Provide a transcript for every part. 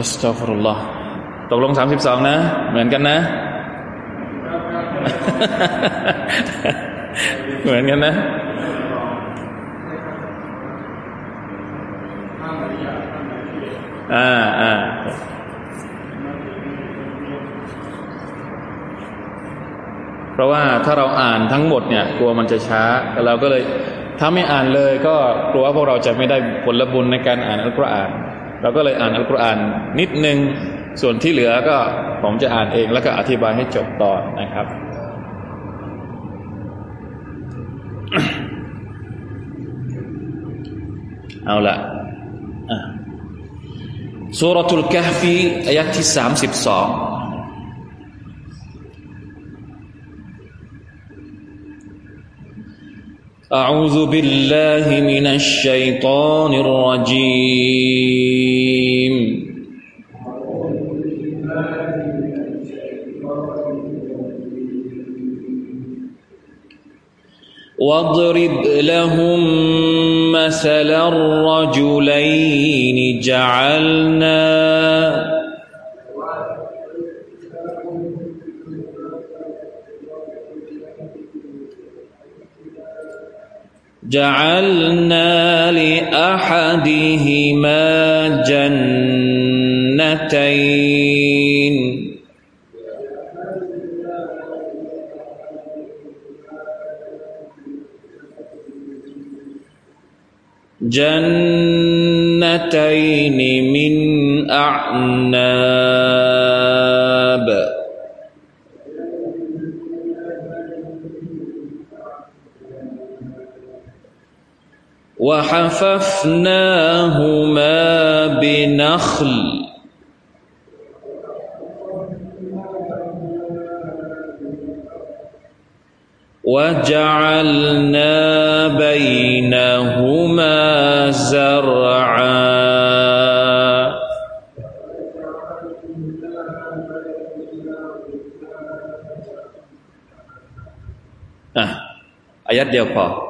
อัสตัฟรุลลอฮ์ตกลงสามสิบสองนะ เหมือนกันนะ เหมือนกันนะอ่าอ่าเพราะว่าถ้าเราอ่านทั้งหมดเนี่ยกลัวมันจะช้าเราก็เลย ถ้าไม่อ่านเลยก็กลัวว่าพวกเราจะไม่ได้ผลบุญในการอ่านอัลกุรอาน เราก็เลยอ่านอัลกุรอานนิดนึง ส่วนที่เหลือก็ผมจะอ่านเองแล้วก็อธิบายให้จบตอนนะครับ เอาละสุรทูลกะฟีอายะที่สามสิบสอง أعوذ بالله من الشيطان الرجيم. واضرب لهم مثل الرجلين جعلنا جعلنا لأحدهما جنتين. جنتين من أعناب. وحففناهما بنخل. وجعلنا بينهما زرعا. ayat dia apa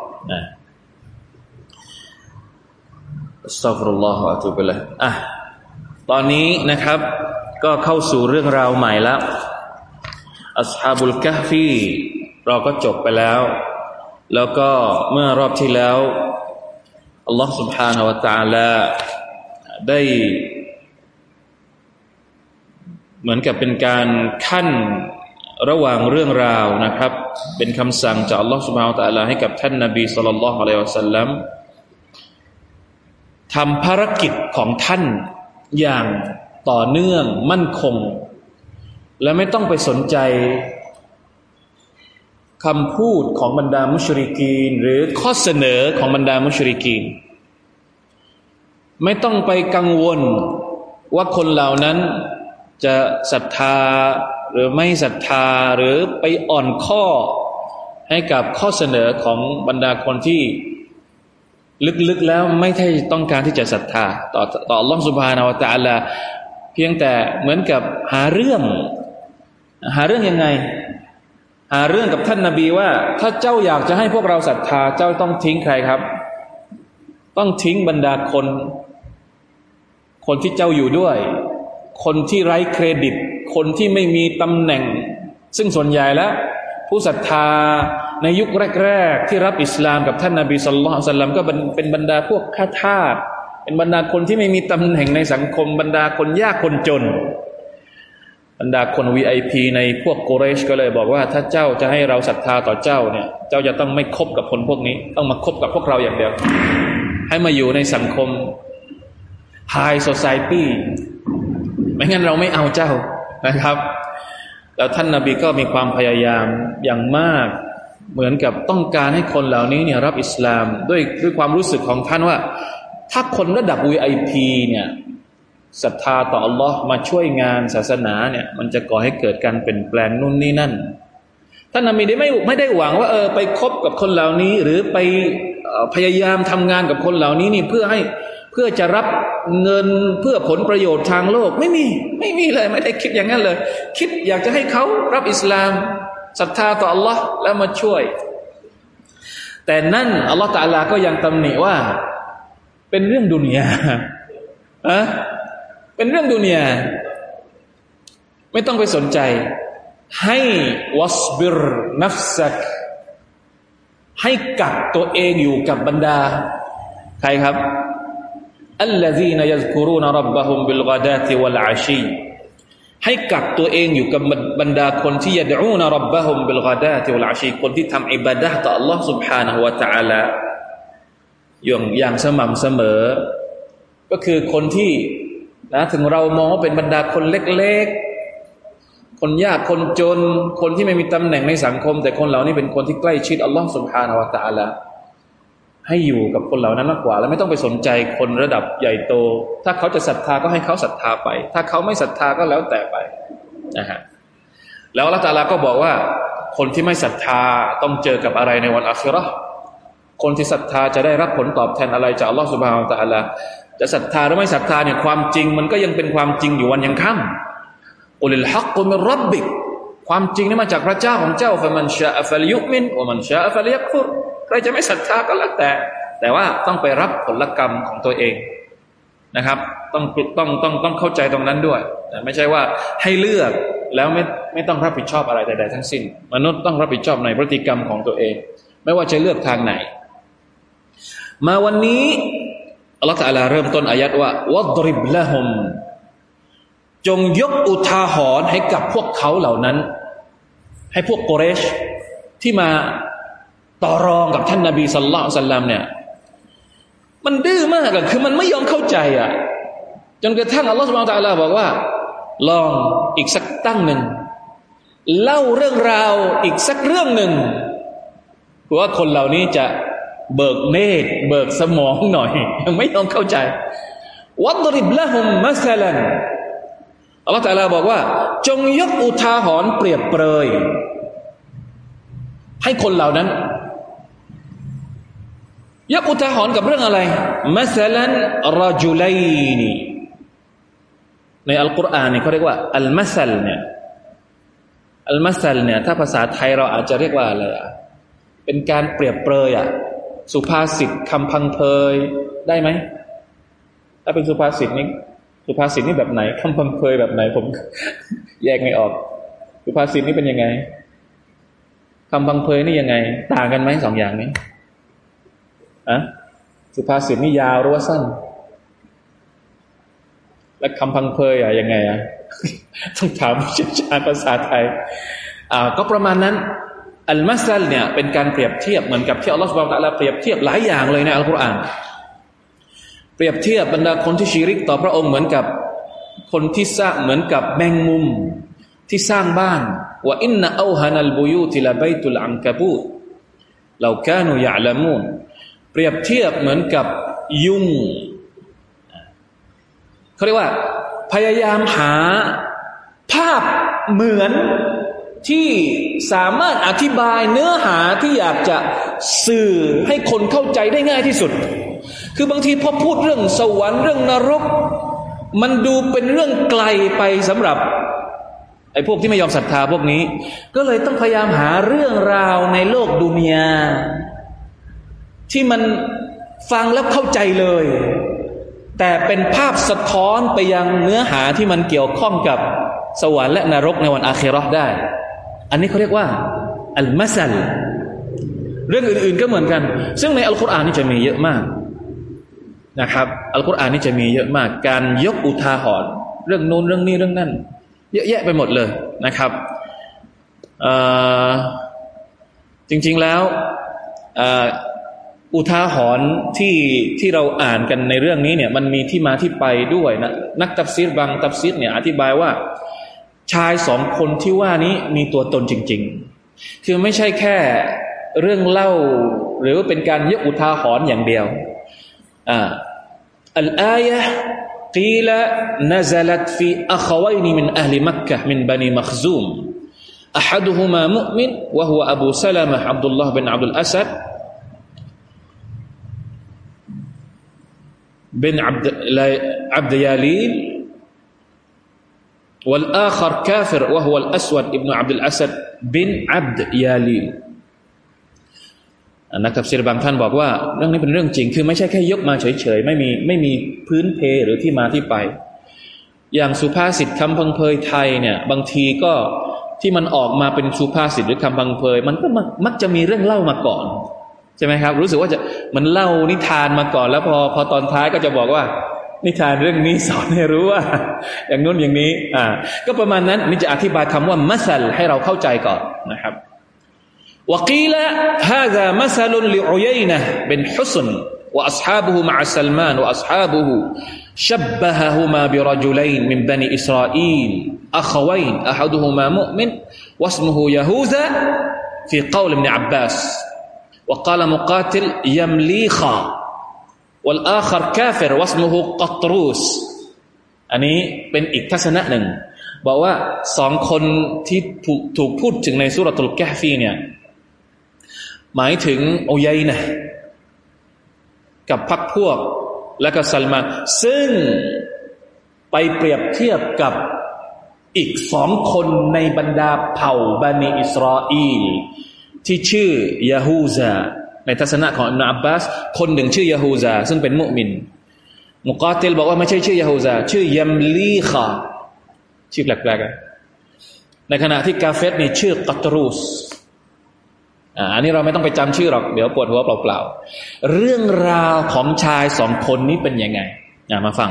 สตัฟรุลลอฮฺอะตุบิลละอ่ะตอนนี้นะครับ ก็เข้าสู่เรื่องราวใหม่แล้วอัสฮาบุลกะฟีเราก็จบไปแล้ว แล้วก็เมื่อรอบที่แล้วอัลลอฮฺ سبحانه และ تعالى ได้ เหมือนกับเป็นการขั้นระหว่างเรื่องราวนะครับ เป็นคำสั่งจากอัลลอฮฺ سبحانه และ تعالى ให้กับท่านนบีสุลต่านละฮ์อะลัยฮิวะสัลลัม ทำภารกิจของท่านอย่างต่อเนื่องมั่นคง และไม่ต้องไปสนใจคำพูดของบรรดามุชริกีน หรือข้อเสนอของบรรดามุชริกีน ไม่ต้องไปกังวลว่าคนเหล่านั้นจะศรัทธาหรือไม่ศรัทธาหรือไปอ่อนข้อให้กับข้อเสนอของบรรดาคนที่ ลึกๆแล้วไม่ใช่ต้องการที่จะศรัทธา ต่อต่อล่องสุภานาวตาลาเพียงแต่เหมือนกับหาเรื่อง หาเรื่องยังไง หาเรื่องกับท่านนาบีว่า ถ้าเจ้าอยากจะให้พวกเราศรัทธา เจ้าต้องทิ้งใครครับ ต้องทิ้งบรรดาคน คนที่เจ้าอยู่ด้วย คนที่ไร้เครดิต คนที่ไม่มีตำแหน่ง ซึ่งส่วนใหญ่แล้ว ผู้ศรัทธา ในยุคแรกๆ ที่รับอิสลามกับท่านนาบีสุลต่านสัลลัมก็เป็นบรรดาพวกข้าทาสเป็นบรรดาคนที่ไม่มีตำแหน่งในสังคม บรรดาคนยากคนจน บรรดาคนวีไอพีในพวกโกเรชก็เลยบอกว่า ถ้าเจ้าจะให้เราศรัทธาต่อเจ้าเนี่ย เจ้าจะต้องไม่คบกับคนพวกนี้ ต้องมาคบกับพวกเราอย่างเดียว ให้มาอยู่ในสังคม High Society ไม่งั้นเราไม่เอาเจ้านะครับ แล้วท่านนาบีก็มีความพยายามอย่างมาก เหมือนกับต้องการให้คนเหล่านี้เนี่ยรับอิสลามด้วยด้วยความรู้สึกของท่านว่า ถ้าคนระดับ VIP เนี่ยศรัทธาต่อ Allah มาช่วยงานศาสนาเนี่ย มันจะก่อให้เกิดการเปลี่ยนแปลงนู่นนี่นั่นท่านนาบีได้ไม่ไม่ได้หวังว่าเออไปคบกับคนเหล่านี้ หรือไปพยายามทำงานกับคนเหล่านี้นี่เพื่อให้เพื่อจะรับเงินเพื่อผลประโยชน์ทางโลก ไม่มีไม่มีเลย ไม่ได้คิดอย่างนั้นเลย คิดอยากจะให้เขารับอิสลาม ศรัทธาต่อ Allah แล้วมาช่วย แต่นั่นอัลลอฮฺตาลาก็ยังตำหนิว่า เป็นเรื่องดุนยาอะเป็นเรื่องดุนยาไม่ต้องไปสนใจ ให้วัสบิรนัฟซักให้กักตัวเองอยู่กับบรรดา ใครครับ อัลลซีนยัซกุรูนรับบะฮุมบิลกาดาติวัลอาชี ให้กักตัวเองอยู่กับบรรดาคนที่ยดูนรับบะฮุมบิลกาดาติวัลอาชีคนที่ทำอิบาดะต่อ Allah سبحانه และ تعالى อย่างอย่างสม่ำเสมอ ก็คือคนที่นะถึงเรามองว่าเป็นบรรดาคนเล็กๆ คนยากคนจน คนที่ไม่มีตำแหน่งในสังคม แต่คนเหล่านี้เป็นคนที่ใกล้ชิดอัลลอฮ์สุบฮานาวะตะลา ให้อยู่กับคนเหล่านั้นมากกว่า แล้วไม่ต้องไปสนใจคนระดับใหญ่โต ถ้าเขาจะศรัทธาก็ให้เขาศรัทธาไป ถ้าเขาไม่ศรัทธาก็แล้วแต่ไปนะฮะแล้วลลอฮ์ตาลาก็บอกว่า คนที่ไม่ศรัทธาต้องเจอกับอะไรในวันอัคราคนที่ศรัทธาจะได้รับผลตอบแทนอะไรจากอัลลอฮ์สุบฮานตะลาจะศรัทธาหรือไม่ศรัทธาเนี่ยความจริง มันก็ยังเป็นความจริงอยู่วันยังค่ำอุลิลฮักกุมิรับบิกความจริงนี่มาจากพระเจ้าของเจ้าฟะมันชาอัฟลิยุมินวะมันชาอัฟลิยักฟุร ใครจะไม่ศรัทธาก็แล้วแต่ แต่ว่าต้องไปรับผลกรรมของตัวเองนะครับ ต้องต้องต้องต้องเข้าใจตรงนั้นด้วยไม่ใช่ว่าให้เลือกแล้วไม่ไม่ต้องรับผิดชอบอะไรใดๆทั้งสิ้น มนุษย์ต้องรับผิดชอบในพฤติกรรมของตัวเอง ไม่ว่าจะเลือกทางไหน มาวันนี้อัลลอฮฺตะลาเริ่มต้นอายัดว่าวัดริบละฮมจงยกอุทาหรณ์ให้กับพวกเขาเหล่านั้น ให้พวกโกเรชที่มา ต่อรองกับท่านนาบีสัลลัลสัลลัมเนี่ย มันดื้อมากอะคือมันไม่ยอมเข้าใจอะจนกระทั่งอัลลอฮฺสุบานตะลาบอกว่า ลองอีกสักตั้งหนึ่ง เล่าเรื่องราวอีกสักเรื่องหนึ่งเพราะว่าคนเหล่านี้จะเบิกเนตรเบิกสมองหน่อย ยังไม่ยอมเข้าใจ วัดริบละหุมมัสลันอัลลอฮฺตะลาบอกว่า จงยกอุทาหรณ์เปรียบเปรย ให้คนเหล่านั้น ยกอุทาหรณ์กับเรื่องอะไรมัสลันรจุลัยนีในอัลกุรอานเนี่ยเขาเรียกว่าอัลมัสลเนี่ยอัลมัสลเนี่ยถ้าภาษาไทยเราอาจจะเรียกว่าอะไรอะเป็นการเปรียบเปรยอะสุภาษิตคำพังเพยได้ไหมถ้าเป็นสุภาษิตนี้สุภาษิตนี่แบบไหนคำพังเพยแบบไหนผม แยกไม่ออก สุภาษิตนี่เป็นยังไงคำพังเพยนี่ยังไง ต่างกันไหมสองอย่างนี้ อะสุภาษิตนี่ยาวหรือว่าสั้น และคำพังเพยอะยังไงอะต้องถามเชี่ยวชาญภาษาไทยอ่าก็ประมาณนั้น อัลมาซัลเนี่ยเป็นการเปรียบเทียบเหมือนกับที่อัลลอฮฺสุบไบร์ตะลาเปรียบเทียบหลายอย่างเลยในอัลกุรอานเปรียบเทียบบรรดาคนที่ชีริกต่อพระองค์เหมือนกับคนที่สร้างเหมือนกับแมงมุมที่สร้างบ้านว่าอินนาอูฮานัลบุยูติลาบตุลอัมกบูตเราแค่นูยาละมูน รียบเทียบเหมือนกับยุงเขาเรียกว่า พยายามหาภาพเหมือนที่สามารถอธิบายเนื้อหาที่อยากจะสื่อให้คนเข้าใจได้ง่ายที่สุด คือบางทีพอพูดเรื่องสวรรค์เรื่องนรก มันดูเป็นเรื่องไกลไปสำหรับไอ้พวกที่ไม่ยอมศรัทธาพวกนี้ ก็เลยต้องพยายามหาเรื่องราวในโลกดุนยา ที่มันฟังแล้วเข้าใจเลย แต่เป็นภาพสะท้อนไปยังเนื้อหาที่มันเกี่ยวข้องกับสวรรค์และนรกในวันอาคราได้ อันนี้เขาเรียกว่า อัลมาซัลเรื่องอื่นๆก็เหมือนกัน ซึ่งในอัลกุรอานนี่จะมีเยอะมากนะครับ อัลกุรอานนี่จะมีเยอะมาก การยกอุทาหรณ์เรื่องนู้นเรื่องนี้เรื่องนั้น เยอะแยะไปหมดเลยนะครับจริงๆแล้ว อุทาหรณ์ที่ที่เราอ่านกันในเรื่องนี้เนี่ยมันมีที่มาที่ไปด้วยนะนักตัฟซีรบางตัฟซีรเนี่ยอธิบายว่าชายสองคนที่ว่านี้มีตัวตนจริง ๆ คือไม่ใช่แค่เรื่องเล่า หรือว่าเป็นการยกอุทาหรณ์อย่างเดียวอ่าอัลอายะ قيل نزلت في أخوين من أهل مكة من بني مخزوم أحدهما مؤمن وهو أبو سلمة عبد الله بن عبد الأسد بن عبد عبد ياليل والآخر كافر وهو الأسود ابن عبد الأسد بن عبد يالي นักตับซีรบางท่านบอกว่าเรื่องนี้เป็นเรื่องจริง คือไม่ใช่แค่ยกมาเฉยๆไม่มีไม่มีพื้นเพหรือที่มาที่ไป อย่างสุภาษิตคำพังเพยไทยเนี่ย บางทีก็ที่มันออกมาเป็นสุภาษิตหรือคำพังเพย มันก็มักจะมีเรื่องเล่ามาก่อนใช่ไหมครับ รู้สึกว่าจะ มันเล่านิทานมาก่อน แล้วพอพอตอนท้ายก็จะบอกว่า นิทานเรื่องนี้สอนให้รู้ว่า อย่างนู้นอย่างนี้ อ่า ก็ประมาณนั้นนี่จะอธิบายคำว่ามัสลให้เราเข้าใจก่อนนะครับ وقيل هذا مثل لعيينة بن حسن وأصحابه مع سلمان وأصحابه شبههما برجلين من بني إسرائيل أخوين أحدهما مؤمن واسمه يهوذا في قول ابن عباس وقال مقاتل يمليخا والآخر كافر واسمه قطروس อันนี้เป็นอีกทัศนะหนึ่งบอกว่าสองคนที่ถูกถูกพูดถึงในสุรตุลแกฟีเนี่ยหมายถึงโอยัยนะกับพักพวกและก็ซัลมานซึ่งไปเปรียบเทียบกับอีกสองคนในบรรดาเผ่าบันิอิสราเอล ที่ชื่อยาฮูซาในทัศนะของอิมนาอับบาส คนหนึ่งชื่อยาฮูซาซึ่งเป็นมุมิน มุกาติลบอกว่าไม่ใช่ชื่อยาฮูซาชื่อยัมลีคาชื่อแปลกๆในขณะที่กาเฟตนี่ชื่อกัตรูสอันนี้เราไม่ต้องไปจำชื่อหรอกเดี๋ยวปวดหัวเปล่าๆ เรื่องราวของชายสองคนนี้เป็นยังไงมาฟัง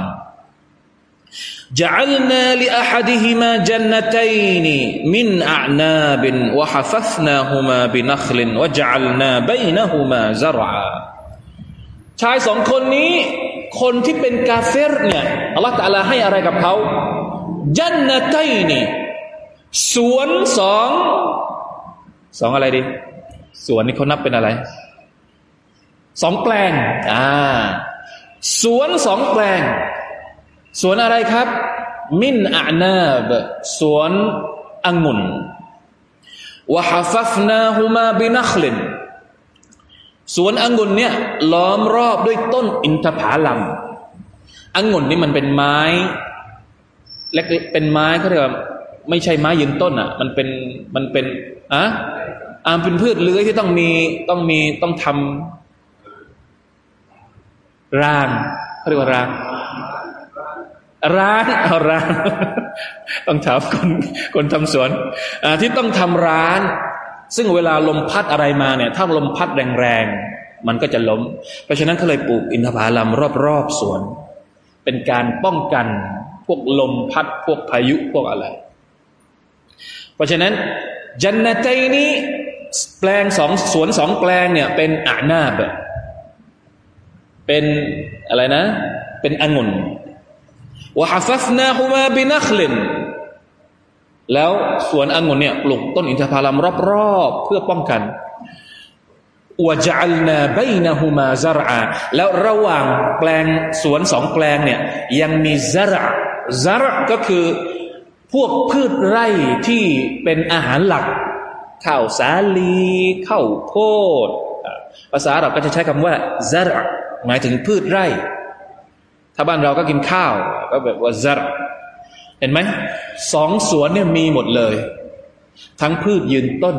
جعلنا لأحدهما جنتين من أعناب وحففناهما بنخل وجعلنا بينهما زرعا ชายสองคนนี้ คนที่เป็นกาเฟรเนี่ยอัลลอฮฺตาลาให้อะไรกับเขาจันนตัยนี่สวนสองสองอะไรดีสวนนี่เขานับเป็นอะไร สองแปลง อ่า สวนสองแปลง สวนอะไรครับ มินอานาบสวนองุ่นวะฮาฟัฟนาฮูมาบินัคลินสวนองุ่นเนี่ยล้อมรอบด้วยต้นอินทผลัมองุ่นนี่มันเป็นไม้เล็กเป็นไม้เขาเรียกว่าไม่ใช่ไม้ยืนต้นอะ มันเป็นมันเป็นอะอามเป็นพืชเลื้อยที่ต้องมีต้องมีต้องทำรางเขาเรียกว่าราง ร้านเอาร้าน ต้องถามคนคนทำสวนที่ต้องทำร้าน ซึ่งเวลาลมพัดอะไรมาเนี่ย ถ้าลมพัดแรงๆ มันก็จะล้ม เพราะฉะนั้นเขาเลยปลูกอินทผลัมรอบๆสวน เป็นการป้องกันพวกลมพัดพวกพายุพวกอะไร เพราะฉะนั้นจันนใจนี้แปลงสองสวนสองแปลงเนี่ยเป็นอานาบเป็นอะไรนะ เป็นองุ่น วะฮัฟฟนาฮุมาบินัคลินแล้วสวนองุ่นเนี่ยปลูกต้นอินทผลัมรอบๆเพื่อป้องกันวะจัลนาบนะฮุมาซารอาแล้วระหว่างแปลงสวนสองแปลงเนี่ยยังมีซารอซารก็คือพวกพืชไร่ที่เป็นอาหารหลักข้าวสาลีข้าวโพดภาษาเราก็จะใช้คำว่าซารหมายถึงพืชไร่ ถ้าบ้านเราก็กินข้าวก็แบบว่าซารเห็นไหมสองสวนเนี่ยมีหมดเลย ทั้งพืชยืนต้น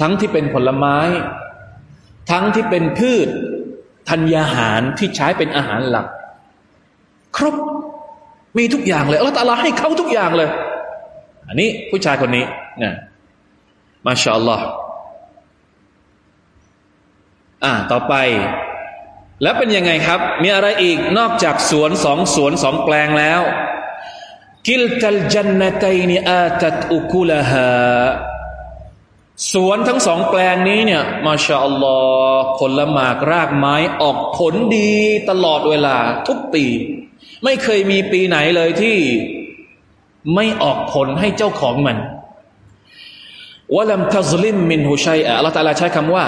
ทั้งที่เป็นผลไม้ ทั้งที่เป็นพืชธัญญาหารที่ใช้เป็นอาหารหลัก ครบมีทุกอย่างเลยอัลลอฮฺตาลาให้เขาทุกอย่างเลย อันนี้ผู้ชายคนนี้นะมาชาอัลลอฮ์อ่า ต่อไป แล้วเป็นยังไงครับ มีอะไรอีกนอกจากสวนสองสวนสองแปลงแล้ว กิลตัลจันนตัยนีอาตัดอุคุลฮาสวนทั้งสองแปลงนี้เนี่ยมาชาอัลลอฮ์ผลหมากรากไม้ออกผลดีตลอดเวลาทุกปี ไม่เคยมีปีไหนเลยที่ไม่ออกผลให้เจ้าของมันوَلَمْ تَظْلِمْ مِنْهُ شَيْئًاอัลลอฮฺตาลาใช้คำว่า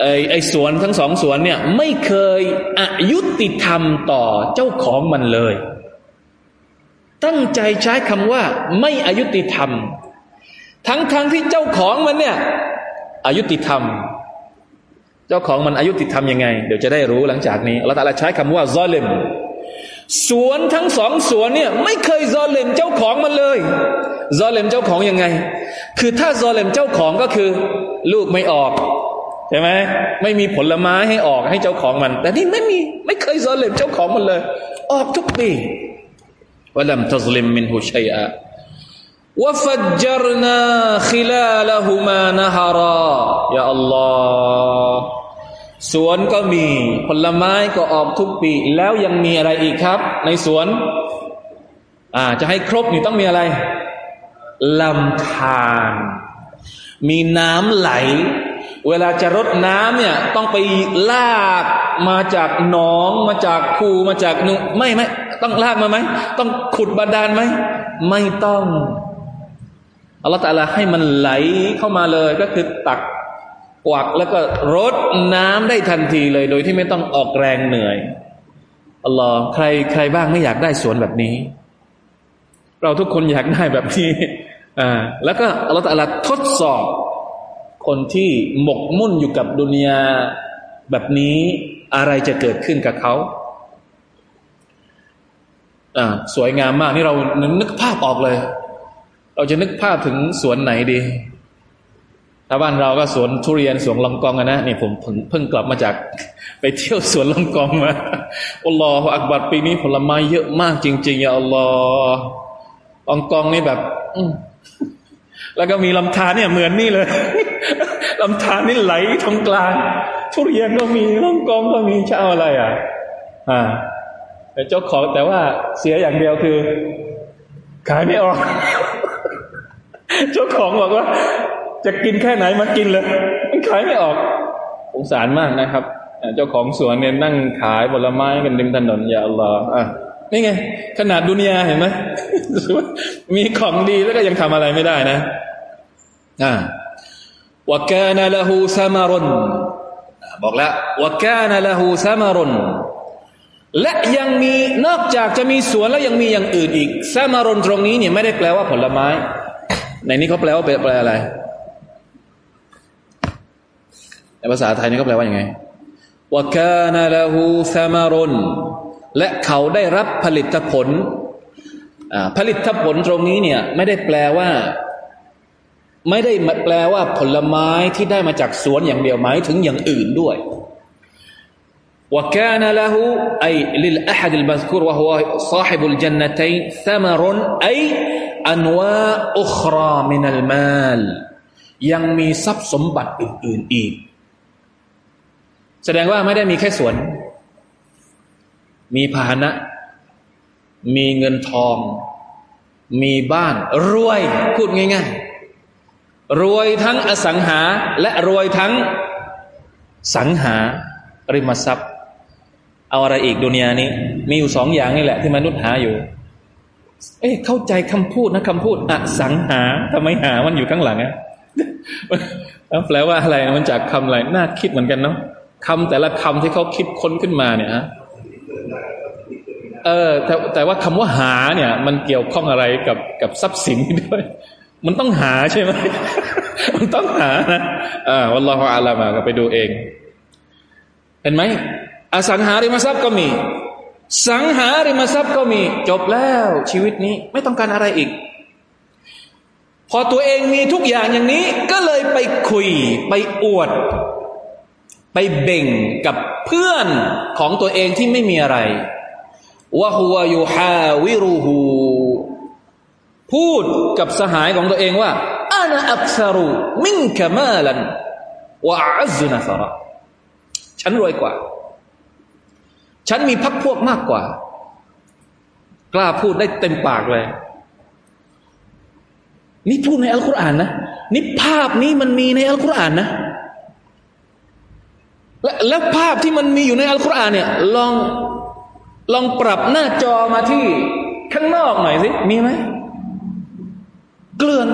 ไอ้ไอ้สวนทั้งสองสวนเนี่ย ไม่เคยอยุติธรรมต่อเจ้าของมันเลย ตั้งใจใช้คำว่า ไม่อยุติธรรม ทั้งทั้งที่เจ้าของมันเนี่ยอยุติธรรม เจ้าของมันอยุติธรรมยังไง เดี๋ยวจะได้รู้หลังจากนี้อัลลอฮฺตาลาใช้คำว่าظالمสวนทั้งสองสวนเนี่ย ไม่เคยซอเลมเจ้าของมันเลยซอเลมเจ้าของยังไง คือถ้าซอเลมเจ้าของก็คือ ลูกไม่ออก ใช่ไหมไม่มีผลไม้ให้ออกให้เจ้าของมัน แต่นี่ไม่มีไม่เคยซอเลมเจ้าของมันเลย ออกทุกปีวะลัมตัซลิมมินฮุชัยอะวะฟัจจรนาขิลาลฮุมานะฮารายาอัลลอฮ์สวนก็มีผลไม้ก็ออกทุกปี แล้วยังมีอะไรอีกครับ ในสวน อ่า จะให้ครบนี่ต้องมีอะไรลำธารมีน้ำไหล เวลาจะรดน้ำเนี่ย ต้องไปลากมาจากหนองมาจากคูมาจากนุไม่ไม่ต้องลากมาไหมต้องขุดบาดาลไหมไม่ต้องอัลลอฮฺตาลาให้มันไหลเข้ามาเลยก็คือตักกวักแล้วก็รดน้ำได้ทันทีเลย โดยที่ไม่ต้องออกแรงเหนื่อยอัลลอฮ์ใครใครบ้างไม่อยากได้สวนแบบนี้ เราทุกคนอยากได้แบบนี้อ่าแล้วก็อัลลอฮฺตาลาทดสอบ คนที่หมกมุ่นอยู่กับดุนยาแบบนี้อะไรจะเกิดขึ้นกับเขาอ่าสวยงามมากนี่เรานึกภาพออกเลย เราจะนึกภาพถึงสวนไหนดีถ้าบ้านเราก็สวนทุเรียนสวนลองกองนะนี่ผมเพิ่งกลับมาจากไปเที่ยวสวนลองกองมาอัลลอฮฺอักบัดปีนี้ผลไม้เยอะมากจริงๆอย่าอัลลอฮฺลองกองนี่แบบ แล้วก็มีลำธารเนี่ยเหมือนนี่เลยลำธารนี่ไหลตรงกลางทุเรียนก็มีล่องกองก็มีเช่าอะไรอะ อ่าแต่เจ้าของแต่ว่าเสียอย่างเดียวคือ ขายไม่ออก เจ้าของบอกว่า จะกินแค่ไหนมากินเลยมันขายไม่ออกสงสารมากนะครับ เจ้าของสวนเนี่ยนั่งขายผลไม้กันริมถนนอย่าอัลลอฮอะนี่ไง ขนาดดุนยาเห็นไหมมีของดีแล้วก็ยังทำอะไรไม่ได้นะ อ่าวกานะละหูซามารนบอกแล้ววกานะละหูซามารนและยังมีนอกจากจะมีสวนแล้วยังมีอย่างอื่นอีกซามารนตรงนี้เนี่ยไม่ได้แปลว่าผลไม้ ในนี้เขาแปลว่าแปลอะไร ในภาษาไทยนี่เขาแปลว่าอย่างไงวกานะละหูซามารนและเขาได้รับผลิตผลผลิตผลตรงนี้เนี่ยไม่ได้แปลว่า ไม่ได้แปลว่าผลไม้ที่ได้มาจากสวนอย่างเดียวหมายถึงอย่างอื่นด้วย وكان له أي للأحد المذكور وهو صاحب الجنتين ثمر أي أنواع أخرى من المال ยังมีทรัพย์สมบัติอื่นๆอีก แสดงว่าไม่ได้มีแค่สวนมีพาหนะ มีเงินทอง มีบ้าน รวย พูดง่ายๆ รวยทั้งอสังหา และรวยทั้งสังหาริมทรัพย์ เอาอะไรอีกดุนยานี้ มีอยู่สองอย่างนี่แหละ ที่มนุษย์หาอยู่ เอ๊ะเข้าใจคำพูดนะคำพูดอสังหาทำไมหามันอยู่ข้างหลังอะแปลว่าอะไรมันจากคำอะไรน่าคิดเหมือนกันเนาะคำแต่ละคำที่เขาคิดค้นขึ้นมาเนี่ยฮะเออแต่แต่ว่าคำว่าหาเนี่ย มันเกี่ยวข้องอะไรกับกับทรัพย์สินด้วย มันต้องหาใช่ไหมมันต้องหานะอ่าวัลลอฮฺอาลามาก็ไปดูเอง เห็นไหมอสังหาริมทรัพย์ก็มี สังหาริมทรัพย์ก็มี จบแล้วชีวิตนี้ไม่ต้องการอะไรอีก พอตัวเองมีทุกอย่างอย่างนี้ ก็เลยไปคุย ไปอวด ไปเบ่งกับเพื่อนของตัวเองที่ไม่มีอะไรวะฮุวยุฮาวิรุหู พูดกับสหายของตัวเองว่าอานาอักษรุมิงกมาลันวะอัซนะฟระฉันรวยกว่า ฉันมีพักพวกมากกว่า กล้าพูดได้เต็มปากเลย นี่พูดในอัลกุรอานนะนี่ภาพนี้มันมีในอัลกุรอานนะแล้วภาพที่มันมีอยู่ในอัลกุรอานเนี่ยลองลองปรับหน้าจอมาที่ข้างนอกหน่อยสิมีไหม เกลื่อน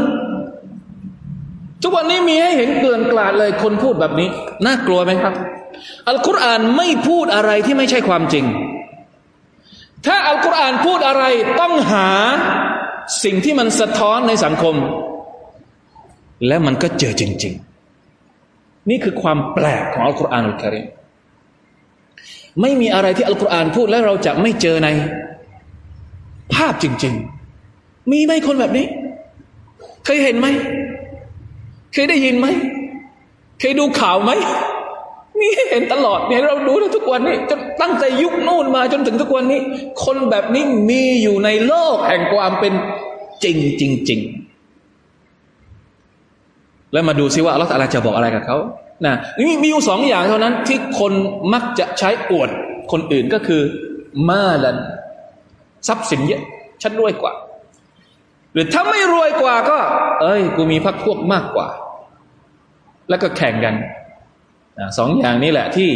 ทุกวันนี้มีให้เห็นเกลื่อนกลาดเลยคนพูดแบบนี้ น่ากลัวไหมครับ อัลกุรอานไม่พูดอะไรที่ไม่ใช่ความจริง ถ้าอัลกุรอานพูดอะไรต้องหาสิ่งที่มันสะท้อนในสังคม และมันก็เจอจริง ๆ นี่คือความแปลกของอัลกุรอานอัลกิริมไม่มีอะไรที่อัลกุรอานพูดแล้วเราจะไม่เจอใน ภาพจริง ๆ มีไหมคนแบบนี้ เคยเห็นไหม เคยได้ยินไหม เคยดูข่าวไหมมีให้เห็นตลอดเนี่ยเราดูทุกวันนี้จนตั้งแต่ยุคนู่นมาจนถึงทุกวันนี้ คนแบบนี้มีอยู่ในโลกแห่งความเป็นจริงจริงๆแล้วมาดูซิว่าอัลลอฮฺจะบอกอะไรกับเขานะมีมีอยู่สองอย่างเท่านั้นที่คนมักจะใช้อวดคนอื่นก็คือ มาลัน ทรัพย์สินเยอะ ฉันรวยกว่า หรือถ้าไม่รวยกว่าก็ เอ้ย กูมีพักพวกมากกว่า แล้วก็แข่งกันสองอย่างนี้แหละที่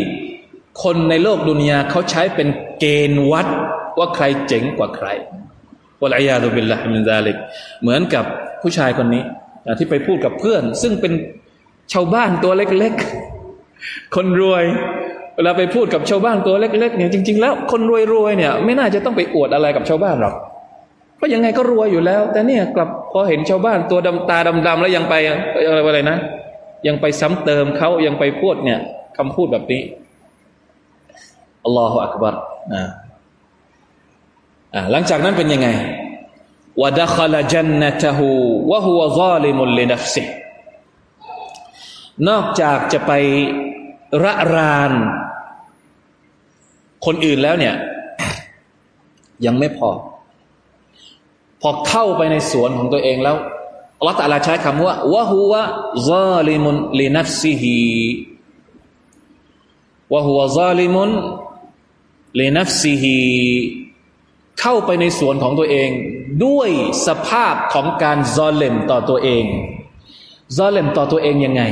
คนในโลกดุนยาเขาใช้เป็นเกณฑ์วัดว่าใครเจ๋งกว่าใครวะลัยยาตุบิลละมินซาลิกเหมือนกับผู้ชายคนนี้ที่ไปพูดกับเพื่อน ซึ่งเป็นชาวบ้านตัวเล็กๆ คนรวย เวลาไปพูดกับชาวบ้านตัวเล็กๆเนี่ยจริง ๆ แล้วคนรวยๆเนี่ย ไม่น่าจะต้องไปอวดอะไรกับชาวบ้านหรอก เพราะยังไงก็รวยอยู่แล้ว แต่เนี่ยกลับพอเห็นชาวบ้านตัวดำตาดำๆแล้วยังไปอะไรนะ ยังไปซ้ำเติมเขายังไปพูดเนี่ยคำพูดแบบนี้อัลลอฮฺอักบัรนะหลังจากนั้นเป็นยังไงวะดะคลจันนตหูวะฮุวะซาลิมุลลินัฟซินอกจากจะไประราน คนอื่นแล้วเนี่ย ยังไม่พอ พอเข้าไปในสวนของตัวเองแล้วอัลลอฮฺตะลาใช้คำว่าวะฮุวะซาลิมุนลินัฟซิฮีวะฮุวะซาลิมุนลินัฟซิฮีเข้าไปในสวนของตัวเอง ด้วยสภาพของการซอเลมต่อตัวเองซอเลมต่อตัวเองยังไง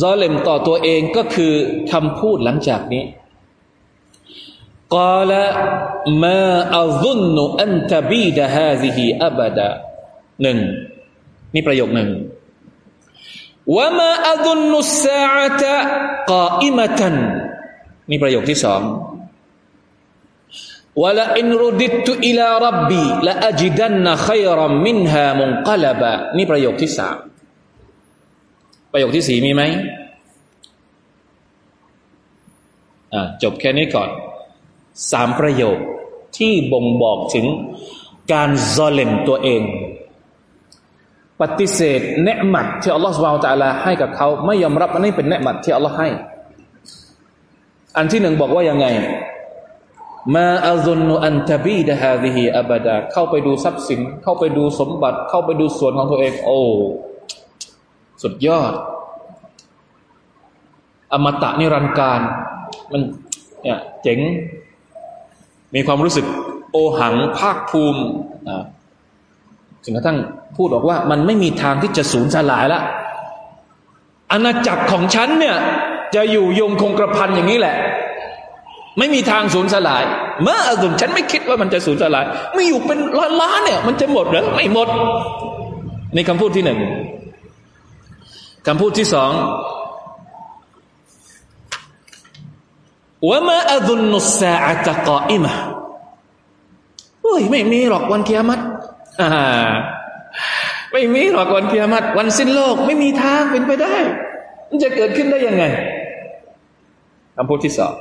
ซอเลมต่อตัวเองก็คือคำพูดหลังจากนี้ กาลมาอัซุนนุอันตบีดฮาซิฮีอับดาหนึ่งนี่ประโยคหนึ่งว่ามาอัซุนนุสาตะกาอิมตันนี่ประโยคที่สองวะลาอินรุดิตุอิลารับบีละอจิดันนขัยรัมมินฮามุนกลบะนี่ประโยคที่สามประโยคที่สี่มีไหมอ่าจบแค่นี้ก่อน สามประโยคที่บ่งบอกถึงการซอเลมตัวเอง ปฏิเสธเนืหมัดที่อัลลอฮฺสุบไบร์ตะลาให้กับเขาไม่ยอมรับอันนี้เป็นเนืหมัดที่อัลลอฮฺให้ อันที่หนึ่งบอกว่ายังไงมาอัซุนอันตบีดะฮาดิฮีอับดาเข้าไปดูทรัพย์สิน เข้าไปดูสมบัติ เข้าไปดูส่วนของตัวเอง โอ้สุดยอด อมตะนิรันดร์การ มันเนี่ยเจ๋ง มีความรู้สึกโอหังภาคภูมิจนกระทั่งพูดบอกว่า มันไม่มีทางที่จะสูญสลายละอาณาจักรของฉันเนี่ย จะอยู่ยงคงกระพันอย่างนี้แหละ ไม่มีทางสูญสลาย เมื่ออดุนฉันไม่คิดว่ามันจะสูญสลาย ไม่อยู่เป็นล้านล้านเนี่ย มันจะหมดหรือไม่หมด ในคำพูดที่หนึ่งคำพูดที่สอง ว่ามาอดุนนุสาอัตกออิมะเฮ้ยไม่มีหรอกวันเกียรติไม่มีหรอกวันเกียรติวันสิ้นโลก ไม่มีทางเป็นไปได้ มันจะเกิดขึ้นได้ยังไงคำพูดที่สอง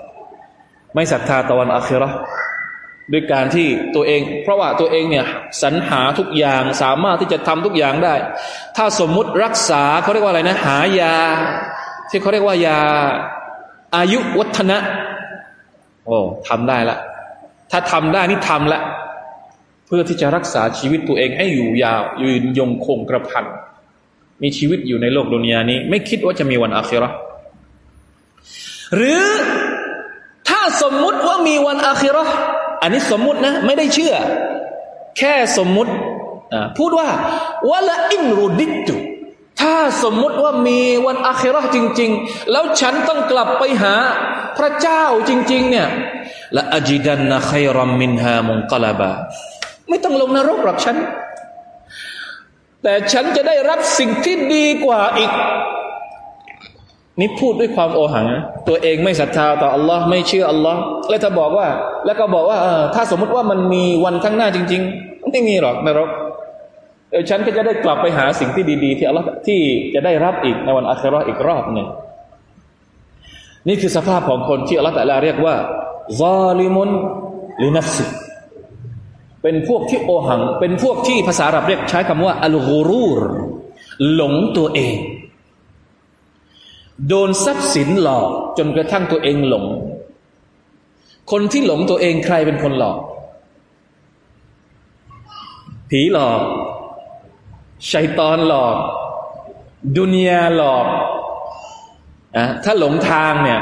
ไม่ศรัทธาตะวันอัคราด้วยการที่ตัวเอง เพราะว่าตัวเองเนี่ยสรรหาทุกอย่างสามารถที่จะทำทุกอย่างได้ ถ้าสมมุติรักษาเขาเรียกว่าอะไรนะ หายา ที่เขาเรียกว่ายา อายุวัฒนะ โอ้ทำได้ละ ถ้าทำได้นี่ทำละ เพื่อที่จะรักษาชีวิตตัวเองให้อยู่ยาวยืนยงคงกระพันมีชีวิตอยู่ในโลกดุนยานี้ ไม่คิดว่าจะมีวันอาคิรอหรือถ้าสมมุติว่ามีวันอาคิรออันนี้สมมุตินะ ไม่ได้เชื่อ แค่สมมุติพูดว่า วะละอินรุดิตุ ถ้าสมมุติว่ามีวันอาครอจริง ๆ แล้วฉันต้องกลับไปหาพระเจ้าจริง ๆ เนี่ยละอจิดันนะขัยรัมมินฮามุงกลาบา ไม่ต้องลงนรกหรอกฉัน แต่ฉันจะได้รับสิ่งที่ดีกว่าอีก นี่พูดด้วยความโอหัง ตัวเองไม่ศรัทธาต่ออัลลอฮ์ไม่เชื่ออัลลอฮ์แล้วถ้าบอกว่า แล้วก็บอกว่าถ้าสมมติว่ามันมีวันข้างหน้าจริง ๆ ไม่มีหรอกนรก เดี๋ยวฉันก็จะได้กลับไปหาสิ่งที่ดี ๆ ที่อัลลอฮ์ที่จะได้รับอีกในวันอัคราอีกรอบหนึ่งนี่คือสภาพของคนที่อัลลอฮ์แต่ละเรียกว่าซาลิมุนลินัฟซิเป็นพวกที่โอหัง เป็นพวกที่ภาษาอาหรับเรียกใช้คำว่าอัลกูรูรหลงตัวเอง โดนทรัพย์สินหลอกจนกระทั่งตัวเองหลง คนที่หลงตัวเองใครเป็นคนหลอก ผีหลอก ชัยตอนหลอก ดุนยาหลอกอะถ้าหลงทางเนี่ย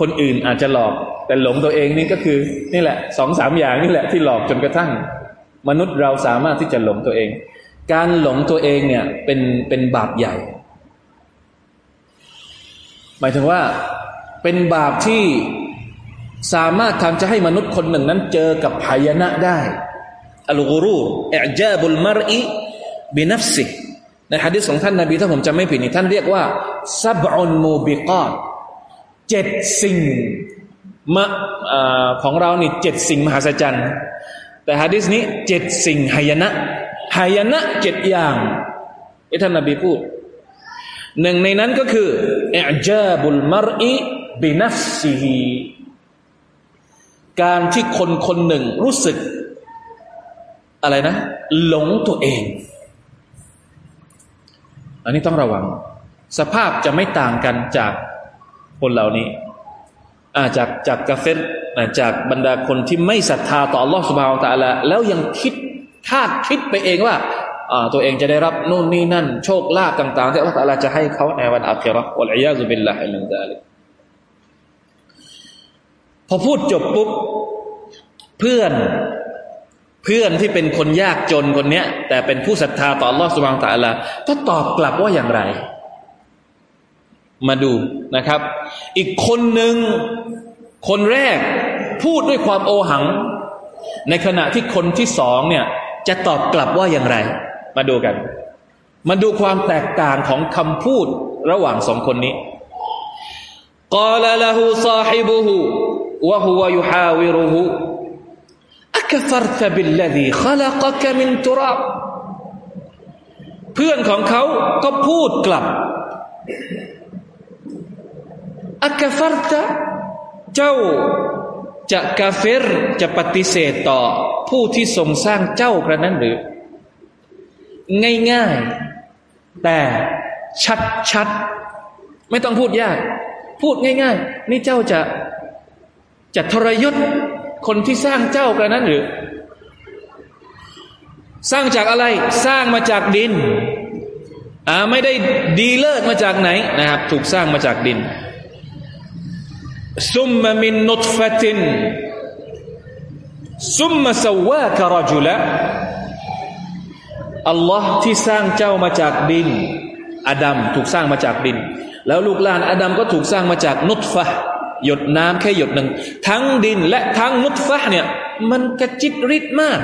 คนอื่นอาจจะหลอก แต่หลงตัวเองนี่ก็คือ นี่แหละสองสามอย่างนี่แหละที่หลอกจนกระทั่ง มนุษย์เราสามารถที่จะหลงตัวเอง การหลงตัวเองเนี่ย เป็นเป็นบาปใหญ่ หมายถึงว่าเป็นบาปที่สามารถทำจะให้มนุษย์คนหนึ่งนั้นเจอกับพายนะได้อัลกุรูอิจาบุลมารอี บินัฟซิในฮะดิษของท่านนาบีถ้าผมจำไม่ผิดนี่ท่านเรียกว่าซับอุนมูบิกาตเจ็ดสิ่งมาอของเรานี่เจ็ดสิ่งมหัศจรรย์แต่ฮะดิษนี้เจ็ดสิ่งหายนะหายนะเจ็ดอย่างที่ท่านนาบีพูดหนึ่งในนั้นก็คืออิจาบุลมารอีบินัฟซิฮีการที่คนคนหนึ่งรู้สึก อะไรนะ หลงตัวเอง อันนี้ต้องระวัง สภาพจะไม่ต่างกันจากคนเหล่านี้จากจากกาเฟรจากบรรดาคนที่ไม่ศรัทธาต่อลอสบา s u b ละแล้วยังคิดคาดคิดไปเองว่าตัวเองจะได้รับนู่นนี่นั่น โชคลาภต่าง ๆ ที่อัลลอฮฺจะให้เขาในวันอาคิเราะฮฺ والعياذ بالله من ذلكพอพูดจบปุ๊บ เพื่อน เพื่อนที่เป็นคนยากจนคนเนี้ย แต่เป็นผู้ศรัทธาต่ออัลลอฮฺ سبحانه وتعالىก็ตอบกลับว่าอย่างไร มาดูนะครับ อีกคนหนึ่งคนแรกพูดด้วยความโอหัง ในขณะที่คนที่สองเนี่ยจะตอบกลับว่าอย่างไร มาดูกัน มาดูความแตกต่างของคำพูดระหว่างสองคนนี้กาลละหูซาฮิบุหูวะฮุวะยุฮาวิรุหู أكفرت بالذي خلقك من تراب เพื่อนของเขาก็พูดกลับอักฟรตะเจ้าจะกาเฟรจะปฏิเสธต่อผู้ที่ทรงสร้างเจ้ากระนั้นหรือ ง่ายๆ แต่ชัดๆ ไม่ต้องพูดยาก พูดง่ายๆ นี่เจ้าจะจะทรยศ คนที่สร้างเจ้ากระนั้นหรือ สร้างจากอะไร สร้างมาจากดินอ่าไม่ได้ดีเลิศมาจากไหนนะครับ ถูกสร้างมาจากดินซุมมมินนุตฟะตินซุมมสวากรจุละอัลลอฮ์ที่สร้างเจ้ามาจากดินอาดัมถูกสร้างมาจากดิน แล้วลูกหลานอาดัมก็ถูกสร้างมาจากนุตฟะ หยดน้ำแค่หยดหนึ่งทั้งดินและทั้งนุตฟะเนี่ย มันกระจิตริดมาก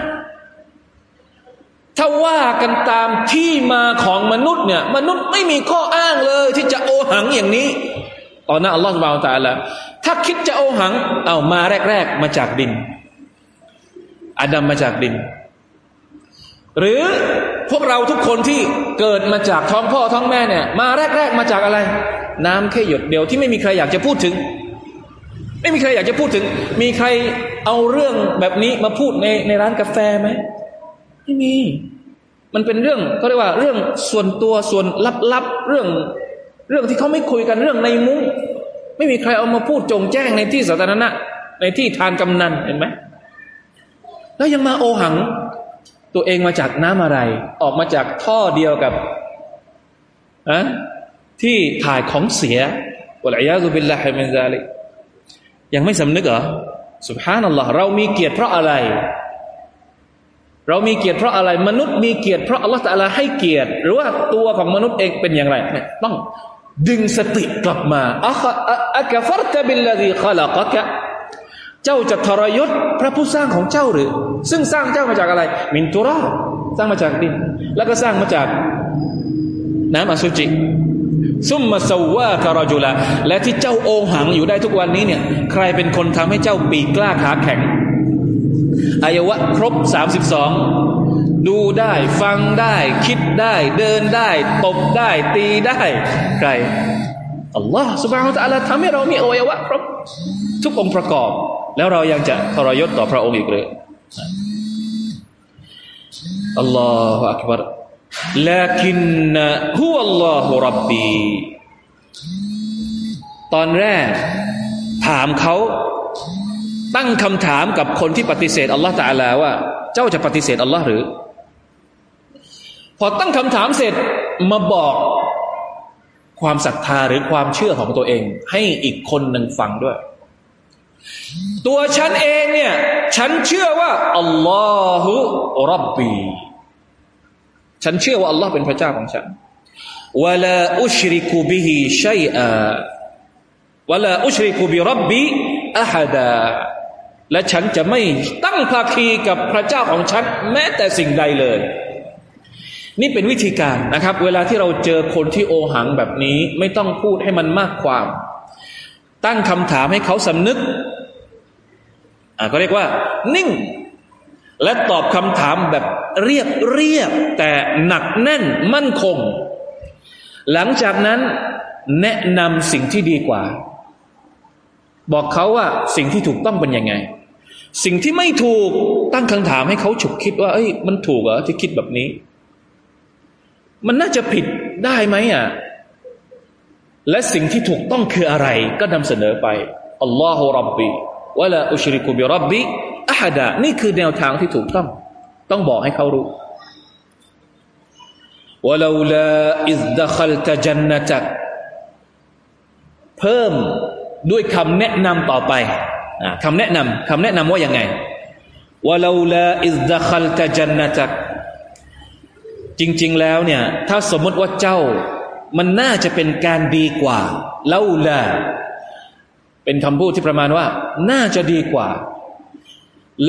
ถ้าว่ากันตามที่มาของมนุษย์เนี่ย มนุษย์ไม่มีข้ออ้างเลย ที่จะโอหังอย่างนี้ต่อหน้าอัลลอฮฺสุบานตาละถ้าคิดจะโอหัง เอามาแรก ๆ มาจากดิน อาดัมมาจากดิน หรือพวกเราทุกคนที่เกิดมาจากท้องพ่อท้องแม่เนี่ย มาแรก ๆ มาจากอะไร น้ำแค่หยดเดียวที่ไม่มีใครอยากจะพูดถึง ไม่มีใครอยากจะพูดถึง มีใครเอาเรื่องแบบนี้มาพูดในในร้านกาแฟไหมไม่มี มันเป็นเรื่องเขาเรียกว่าเรื่องส่วนตัวส่วนลับๆเรื่อง เรื่องที่เขาไม่คุยกันเรื่องในมุ้งไม่มีใครเอามาพูดจงแจ้งในที่สาธารณะ ในที่ทานกำนันเห็นไหมแล้วยังมาโอหัง ตัวเองมาจากน้ำอะไร ออกมาจากท่อเดียวกับอะที่ถ่ายของเสียوالعياذ بالله من ذلك ยังไม่สำนึกเหรอسبحان اللهเรามีเกียรติเพราะอะไร เรามีเกียรติเพราะอะไร มนุษย์มีเกียรติเพราะอัลลอฮฺ تعالىให้เกียรติ หรือว่าตัวของมนุษย์เองเป็นอย่างไรต้องดึงสติกลับมาأكفرت بالذي خلقكเจ้าจะทรยศพระผู้สร้างของเจ้าหรือ ซึ่งสร้างเจ้ามาจากอะไร من ترابสร้างมาจากดิน แล้วก็สร้างมาจากน้ำอสุจิ ซุมมาสวาคารจุลาและที่เจ้าโอหังอยู่ได้ทุกวันนี้เนี่ย ใครเป็นคนทำให้เจ้าปีกล้าขาแข็งอายะวะครบสามสิบสองดูได้ฟังได้ คิดได้ เดินได้ตบได้ ตีได้ ใครอัลลอฮ์ سبحانه และ تعالى ทำให้เรามีอวัยวะครบทุกองค์ประกอบ แล้วเรายังจะทรยศต่อพระองค์อีกเลยอัลลอฮฺอักบาร لكن هو الله ربي ตอนแรกถามเขาตั้งคำถามกับคนที่ปฏิเสธอัลลอฮฺตาลาว่า เจ้าจะปฏิเสธอัลลอฮ์หรือ พอตั้งคำถามเสร็จมาบอกความศรัทธาหรือความเชื่อของตัวเอง ให้อีกคนหนึ่งฟังด้วย ตัวฉันเองเนี่ย ฉันเชื่อว่าอัลลอฮฺรับบี ฉันเชื่อว่าอัลลอฮ์เป็นพระเจ้าของฉันวะลาอุชริกุบิฮิชัยอาวะลาอุชริกุบิรับบีอะฮัดาและฉันจะไม่ตั้งภาคีกับพระเจ้าของฉัน แม้แต่สิ่งใดเลย นี่เป็นวิธีการนะครับ เวลาที่เราเจอคนที่โอหังแบบนี้ไม่ต้องพูดให้มันมากความ ตั้งคำถามให้เขาสำนึกอ่าก็เรียกว่า นิ่ง และตอบคำถามแบบเรียบเรียบแต่หนักแน่นมั่นคง หลังจากนั้นแนะนำสิ่งที่ดีกว่า บอกเขาว่าสิ่งที่ถูกต้องเป็นยังไง สิ่งที่ไม่ถูกตั้งคำถามให้เขาฉุกคิดว่า เอ้ย มันถูกเหรอที่คิดแบบนี้ มันน่าจะผิดได้ไหมอะ และสิ่งที่ถูกต้องคืออะไร ก็นำเสนอไปอัลลอฮฺรับบีวะลาอุชริกุบิรับบี อะฮัดะนี่คือแนวทางที่ถูกต้อง ต้องบอกให้เขารู้วะลาลาอิสดะคัลตะจันนตะเพิ่มด้วยคำแนะนำต่อไปคำแนะนำคำแนะนำว่าอยังไงวะลาลาอิสดะคัลตะจันนตะจริง ๆ แล้วเนี่ย ถ้าสมมติว่าเจ้า มันน่าจะเป็นการดีกว่าเลาลาเป็นคำพูดที่ประมาณว่า น่าจะดีกว่า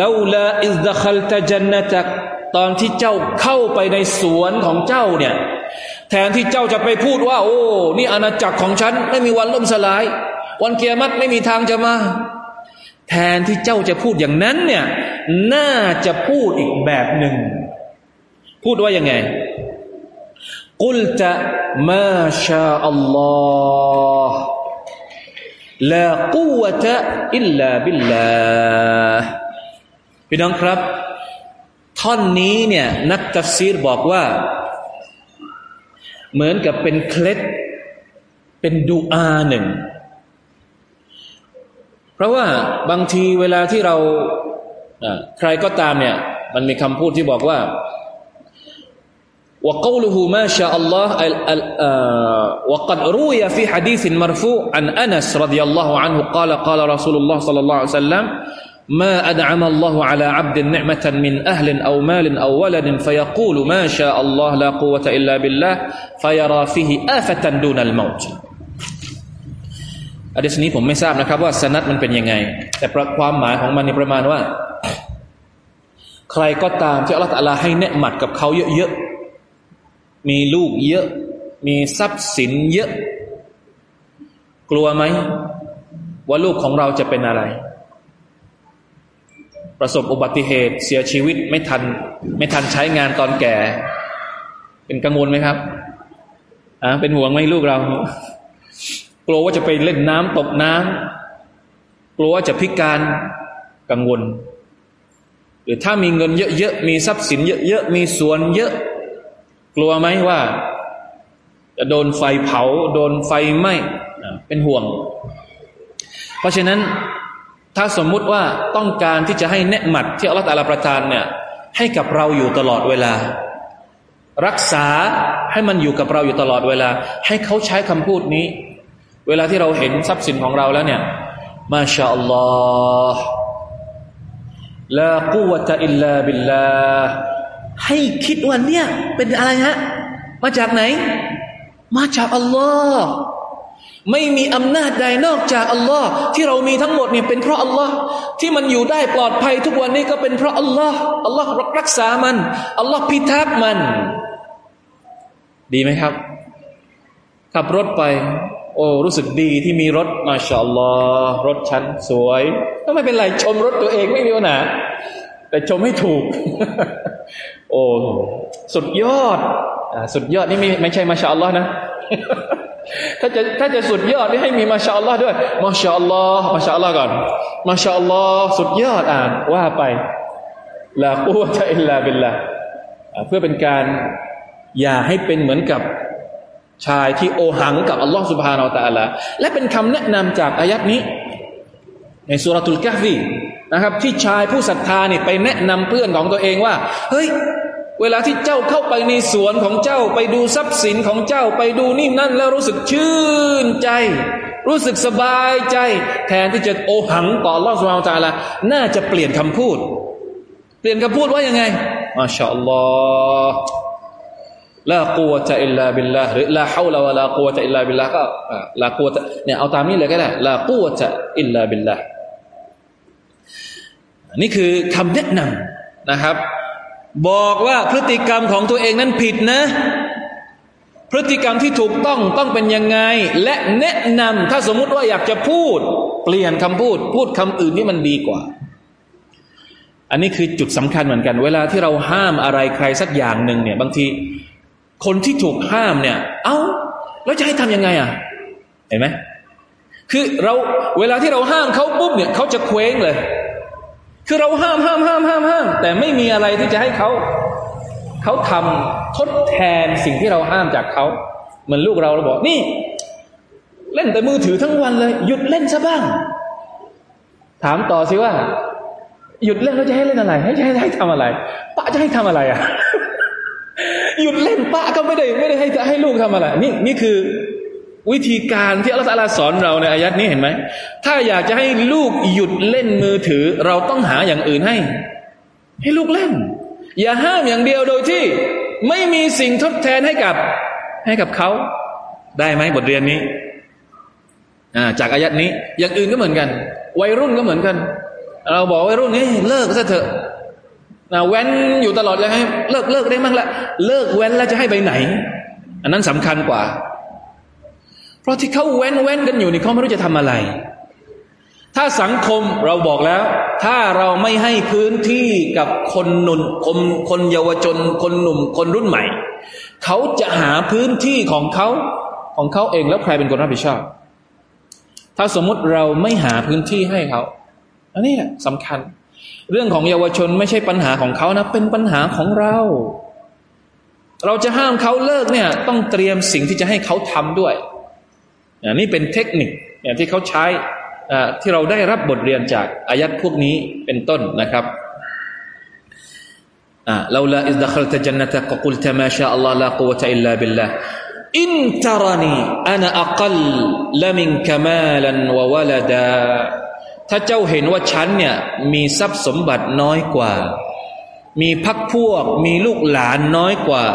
ลาลาอิสดะคัลตะจันนตักตอนที่เจ้าเข้าไปในสวนของเจ้าเนี่ย แทนที่เจ้าจะไปพูดว่า โอ้ นี่อาณาจักรของฉัน ไม่มีวันล่มสลาย วันเกียรติไม่มีทางจะมา แทนที่เจ้าจะพูดอย่างนั้นเนี่ย น่าจะพูดอีกแบบหนึ่ง พูดว่ายังไง กุลจะมาชาอัลลอฮ์ลากุวะตะอิลลาบิลลา พี่น้องครับ ท่อนนี้เนี่ย นักตัฟซีรบอกว่า เหมือนกับเป็นเคล็ด เป็นดูอาหนึ่ง เพราะว่าบางทีเวลาที่เราใครก็ตามเนี่ย มันมีคำพูดที่บอกว่า وقوله ما شاء الله وقد روي في حديث مرفوع عن أنس رضي الله عنه قال قال رسول الله صلى الله عليه وسلم ما أنعم الله على عبد نعمة من أهل أو مال أو ولد فيقول ما شاء الله لا قوة إلا بالله فيرى فيه آفة دون الموت อันนี้ผมไม่ทราบนะครับว่าสนัดมันเป็นยังไง แต่ความหมายของมันในประมาณว่า ใครก็ตามที่อัลลอฮฺให้เนืหมัดกับเขาเยอะๆ มีลูกเยอะ มีทรัพย์สินเยอะ กลัวไหม ว่าลูกของเราจะเป็นอะไร ประสบอุบัติเหตุเสียชีวิตไม่ทัน ไม่ทันใช้งานตอนแก่ เป็นกังวลไหมครับอ่าเป็นห่วงไหมลูกเรา กลัวว่าจะไปเล่นน้ำตกน้ำกลัวว่าจะพิการกังวล หรือถ้ามีเงินเยอะๆมีทรัพย์สินเยอะๆมีสวนเยอะ กลัวไหมว่า จะโดนไฟเผา โดนไฟไหม้เป็นห่วง เพราะฉะนั้น ถ้าสมมุติว่าต้องการที่จะให้เนหมัดที่อัลลอฮฺตาลาประทานเนี่ยให้กับเราอยู่ตลอดเวลา รักษาให้มันอยู่กับเราอยู่ตลอดเวลา ให้เขาใช้คำพูดนี้ เวลาที่เราเห็นทรัพย์สินของเราแล้วเนี่ยมาชาอัลลอฮ์ลากุวะตะอิลลาบิลลาให้คิดว่าเนี่ยเป็นอะไรฮะมาจากไหน มาจากอัลลอฮ์ ไม่มีอำนาจใดนอกจากอัลลอฮ์ที่เรามีทั้งหมดเนี่ยเป็นเพราะอัลลอฮ์ที่มันอยู่ได้ปลอดภัยทุกวันนี้ก็เป็นเพราะอัลลอฮ์อัลลอฮ์รักษามันอัลลอฮ์พิทักษ์มัน ดีไหมครับ ขับรถไป โอ้รู้สึกดีที่มีรถมาชาอัลลอฮ์รถฉันสวยก็ไม่เป็นไรชมรถตัวเองไม่มีปัญหาแต่ชมให้ถูก โอ้สุดยอดอสุดยอดนี่ไม่ไม่ใช่มาชาอัลลอฮ์นะ ถ้าจะถ้าจะสุดยอดนี่ให้มีมาชาอัลลอฮ์ด้วยมาชาอัลลอฮ์มาชาอัลลอฮ์ก่อนมาชาอัลลอฮ์สุดยอดอ่านว่าไปลากูตะอิลลาบิลละเพื่อเป็นการอย่าให้เป็นเหมือนกับชายที่โอหังกับอัลลอฮ์สุบฮานาอัลตะลาและเป็นคำแนะนำจากอายัดนี้ ในสุรทูลกะฟีนะครับ ที่ชายผู้ศรัทธาเนี่ยไปแนะนำเพื่อนของตัวเองว่า เฮ้ย เวลาที่เจ้าเข้าไปในสวนของเจ้าไปดูทรัพย์สินของเจ้าไปดูนี่นั่นแล้วรู้สึกชื่นใจ รู้สึกสบายใจ แทนที่จะโอหังต่ออัลลอฮ์สุบฮานาละน่าจะเปลี่ยนคำพูด เปลี่ยนคำพูดว่ายังไงมาชาอัลลอฮ์ลากูตะอิลลาบิลลาหรือลาฮาวลาวะลากูตะอิลลาบิลลาก็ลากูตะเนี่ยเอาตามนี้เลยก็ได้ลากูตะอิลลาบิลลานี่คือคำแนะนำนะครับ บอกว่าพฤติกรรมของตัวเองนั้นผิดนะ พฤติกรรมที่ถูกต้องต้องเป็นยังไง และแนะนำถ้าสมมติว่าอยากจะพูด เปลี่ยนคำพูด พูดคำอื่นที่มันดีกว่า อันนี้คือจุดสำคัญเหมือนกัน เวลาที่เราห้ามอะไรใครสักอย่างหนึ่งเนี่ย บางที คนที่ถูกห้ามเนี่ย เอา้าแล้วจะให้ทำยังไงอะ เห็นไหมคือเราเวลาที่เราห้ามเขาปุ๊บเนี่ยเขาจะเคว้งเลย คือเราห้ามห้ามห้ามห้ามห้ามแต่ไม่มีอะไรที่จะให้เขาเขาทำทดแทนสิ่งที่เราห้ามจากเขาเหมือนลูกเราเราบอกนี่ เล่นแต่มือถือทั้งวันเลย หยุดเล่นซะบ้าง ถามต่อสิว่า หยุดเล่นแล้วจะให้เล่นอะไร ให้ให้ให้ทำอะไรป้าจะให้ทำอะไรอะหยุดเล่นป้าก็ไม่ได้ไม่ได้ให้ให้ลูกทำอะไร นี่นี่คือ วิธีการที่อัลลอฮฺสอนเราในอายัดนี้เห็นไหม ถ้าอยากจะให้ลูกหยุดเล่นมือถือ เราต้องหาอย่างอื่นให้ ให้ลูกเล่น อย่าห้ามอย่างเดียวโดยที่ไม่มีสิ่งทดแทนให้กับ ให้กับเขา ได้ไหมบทเรียนนี้จากอายัดนี้ อย่างอื่นก็เหมือนกัน วัยรุ่นก็เหมือนกัน เราบอกวัยรุ่นนี้เลิกซะเถอะนะแว้นอยู่ตลอดเลยให้เลิกเลิกได้มั้งละเลิกแว้นแล้วจะให้ไปไหน อันนั้นสำคัญกว่า ราะที่เขาแว้นแว้นกันอยู่นี่เขาไม่รู้จะทำอะไร ถ้าสังคมเราบอกแล้ว ถ้าเราไม่ให้พื้นที่กับคนหนุ่นคนคนเยาวชน คนหนุ่มคนรุ่นใหม่ เขาจะหาพื้นที่ของเขาของเขาเองแล้วใครเป็นคนรับผิดชอบ ถ้าสมมุติเราไม่หาพื้นที่ให้เขาอันนี้สำคัญ เรื่องของเยาวชนไม่ใช่ปัญหาของเขานะ เป็นปัญหาของเรา เราจะห้ามเขาเลิกเนี่ย ต้องเตรียมสิ่งที่จะให้เขาทำด้วย นี่เป็นเทคนิคที่เขาใช้ที่เราได้รับบทเรียนจากอายัดพวกนี้เป็นต้นนะครับเราละอิสดะคลตจันนตะกกุลตมาชาอัลลอฮ์ลากุวะตอิลลาบิลลาอินตารนีอันอักลละมินกมาลันวะวลดาถ้าเจ้าเห็นว่าฉันเนี่ยมีทรัพย์สมบัติน้อยกว่า มีพักพวก มีลูกหลานน้อยกว่า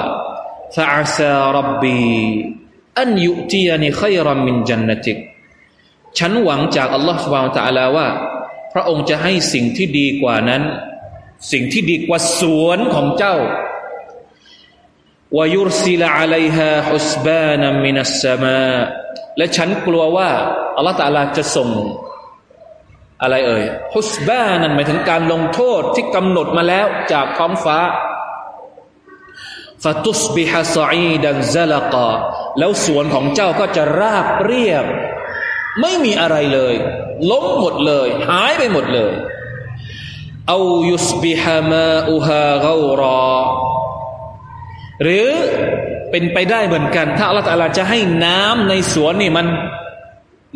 ฟาซารับบี อันยุตียนีขัยรมินจันนติก ฉันหวังจากอัลลอฮฺสุบานตะลาว่า พระองค์จะให้สิ่งที่ดีกว่านั้น สิ่งที่ดีกว่าสวนของเจ้าวายุรซิลอะลัยฮาฮุสบานามินัสสมาและฉันกลัวว่าอัลลอฮฺตะลาจะส่ง อะไรเอ่ยฮุสบานั่นหมายถึงการลงโทษที่กำหนดมาแล้วจากท้องฟ้า ฟาตุสบิฮะซอีดันซาลกาแล้วสวนของเจ้าก็จะราบเรียบ ไม่มีอะไรเลย ล้มหมดเลย หายไปหมดเลยเอายุสบิฮะมาอุฮาเกรอ หรือเป็นไปได้เหมือนกัน ถ้าอัลลอฮฺจะให้น้ำในสวนนี่มัน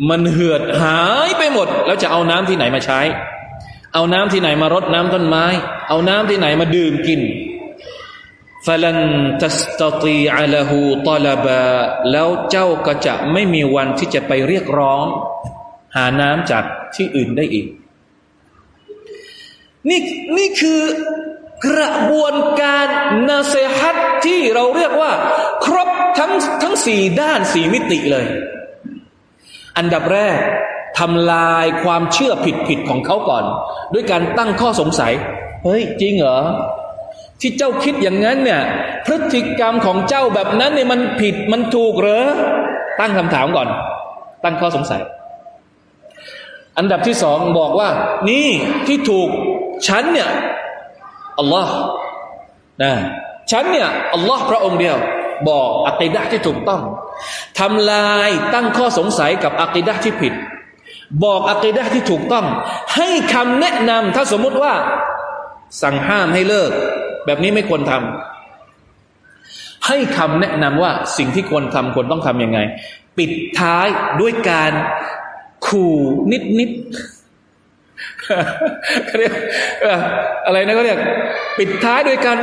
มันเหือดหายไปหมด แล้วจะเอาน้ำที่ไหนมาใช้ เอาน้ำที่ไหนมารดน้ำต้นไม้ เอาน้ำที่ไหนมาดื่มกิน ฟลันตัสตตีอัลหูตลบาแล้วเจ้าก็จะไม่มีวันที่จะไปเรียกร้อง หาน้ำจากที่อื่นได้อีก นี่นี่คือกระบวนการนาเซฮัตที่เราเรียกว่า ครบทั้งทั้งสี่ด้านสี่มิติเลย อันดับแรกทำลายความเชื่อผิดผิดของเขาก่อน ด้วยการตั้งข้อสงสัย เฮ้ย จริงเหรอ ที่เจ้าคิดอย่างนั้นเนี่ยพฤติกรรมของเจ้าแบบนั้นเนี่ยมันผิดมันถูกหรอตั้งคำถามก่อน ตั้งข้อสงสัย อันดับที่สองบอกว่า นี่ที่ถูกฉันเนี่ยอัลลอฮ์นะฉันเนี่ยอัลลอฮ์พระองค์เดียว บอกอักิดะที่ถูกต้องทำลายตั้งข้อสงสัยกับอักิดะที่ผิด บอกอักิดะที่ถูกต้อง ให้คำแนะนำถ้าสมมติว่า สั่งห้ามให้เลิก แบบนี้ไม่ควรทำให้คำแนะนำว่าสิ่งที่ควรทำควรต้องทำยังไง ปิดท้ายด้วยการขู่นิดนิดเรียกอะไรนะเขาเรียก ปิดท้ายด้วยการ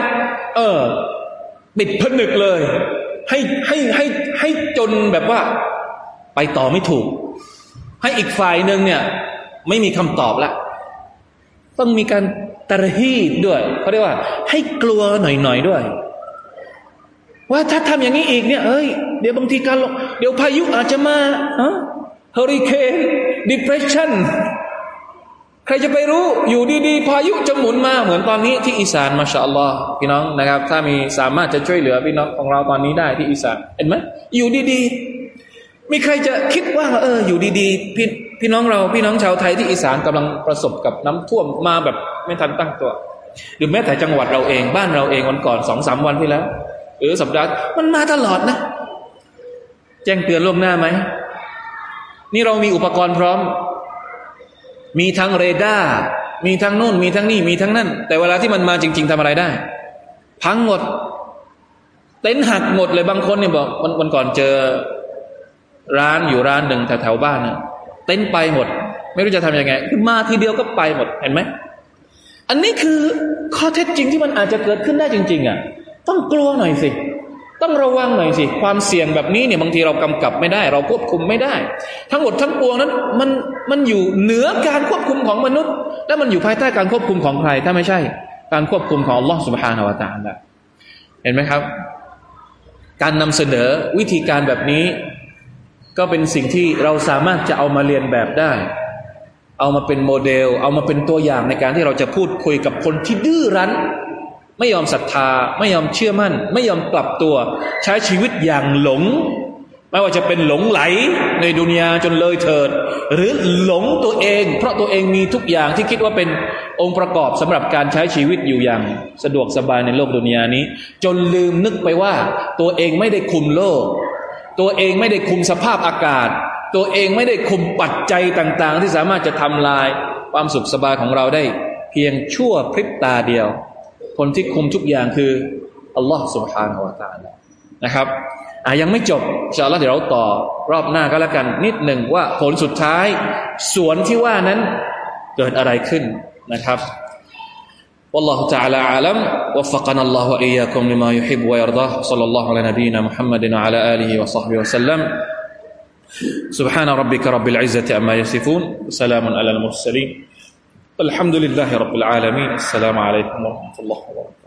เออ ปิดผนึกเลย ให้ให้ให้ให้จนแบบว่า ไปต่อไม่ถูก ให้อีกฝ่ายหนึ่งเนี่ย ไม่มีคำตอบละ ต้องมีการตรฮีดด้วยเขาเรียกว่า ให้กลัวหน่อยๆด้วย ว่าถ้าทำอย่างนี้อีกเนี่ยเอ้ยเดี๋ยวบางทีการเดี๋ยวพายุอาจจะมาฮะเฮอริเคนดิเพรสชันใครจะไปรู้อยู่ดีๆ พายุจะหมุนมาเหมือนตอนนี้ที่อีสานมาชาอัลลอฮ์พี่น้องนะครับ ถ้ามีสามารถจะช่วยเหลือพี่น้องของเราตอนนี้ได้ที่อีสานเห็นไหมอยู่ดีๆมีใครจะคิดว่า เออ อยู่ดีๆพี่ พี่น้องเราพี่น้องชาวไทยที่อีสานกำลังประสบกับน้ำท่วมมาแบบไม่ทันตั้งตัว หรือแม้แต่จังหวัดเราเองบ้านเราเองวันก่อนสองสามวันที่แล้วหรือสัปดาห์มันมาตลอดนะ แจ้งเตือนล่วงหน้าไหม นี่เรามีอุปกรณ์พร้อม มีทั้งเรดาร์มีทั้งนู่น มีทั้งนี่ มีทั้งนั่น แต่เวลาที่มันมาจริง ๆทำอะไรได้ พังหมด เต็นท์หักหมดเลยบางคนเนี่ยบอกวันวันก่อนเจอร้านอยู่ร้านหนึ่งแถวๆบ้านเนี่ย เต็นท์ไปหมด ไม่รู้จะทำยังไง มาทีเดียวก็ไปหมดเห็นไหมอันนี้คือข้อเท็จจริงที่มันอาจจะเกิดขึ้นได้จริง ๆอะต้องกลัวหน่อยสิต้องระวังหน่อยสิ ความเสี่ยงแบบนี้เนี่ยบางทีเรากำกับไม่ได้ เราควบคุมไม่ได้ ทั้งหมดทั้งปวงนั้นมันมันอยู่เหนือการควบคุมของมนุษย์ และมันอยู่ภายใต้การควบคุมของใคร ถ้าไม่ใช่ การควบคุมของลลอฮฺสุบฮานาวะตาลเห็นไหมครับ การนำเสนอวิธีการแบบนี้ ก็เป็นสิ่งที่เราสามารถจะเอามาเรียนแบบได้ เอามาเป็นโมเดล เอามาเป็นตัวอย่างในการที่เราจะพูดคุยกับคนที่ดื้อรั้น ไม่ยอมศรัทธา ไม่ยอมเชื่อมั่น ไม่ยอมปรับตัว ใช้ชีวิตอย่างหลง ไม่ว่าจะเป็นหลงไหลในดุนยาจนเลยเถิด หรือหลงตัวเอง เพราะตัวเองมีทุกอย่างที่คิดว่าเป็นองค์ประกอบสำหรับการใช้ชีวิตอยู่อย่าง สะดวกสบายในโลกดุนยานี้ จนลืมนึกไปว่าตัวเองไม่ได้คุมโลก ตัวเองไม่ได้คุมสภาพอากาศ ตัวเองไม่ได้คุมปัจจัยต่าง ๆ ที่สามารถจะทำลายความสุขสบายของเราได้ เพียงชั่วพริบตาเดียว คนที่คุมทุกอย่างคืออัลลอฮ์สุบฮานาวะตาลนะครับอะยังไม่จบเชาล้วเดี๋ยวเราต่อรอบหน้าก็แล้วกันนิดหนึ่งว่าผลสุดท้าย สวนที่ว่านั้นเกิดอะไรขึ้นนะครับ والله تعالى أعلم. وفقنا الله وإياكم لما يحب ويرضاه. صلى الله على نبينا محمد وعلى آله وصحبه وسلم. سبحان ربك رب العزة عما يصفون. وسلام على المرسلين. الحمد لله رب العالمين. السلام عليكم ورحمة الله وبركاته.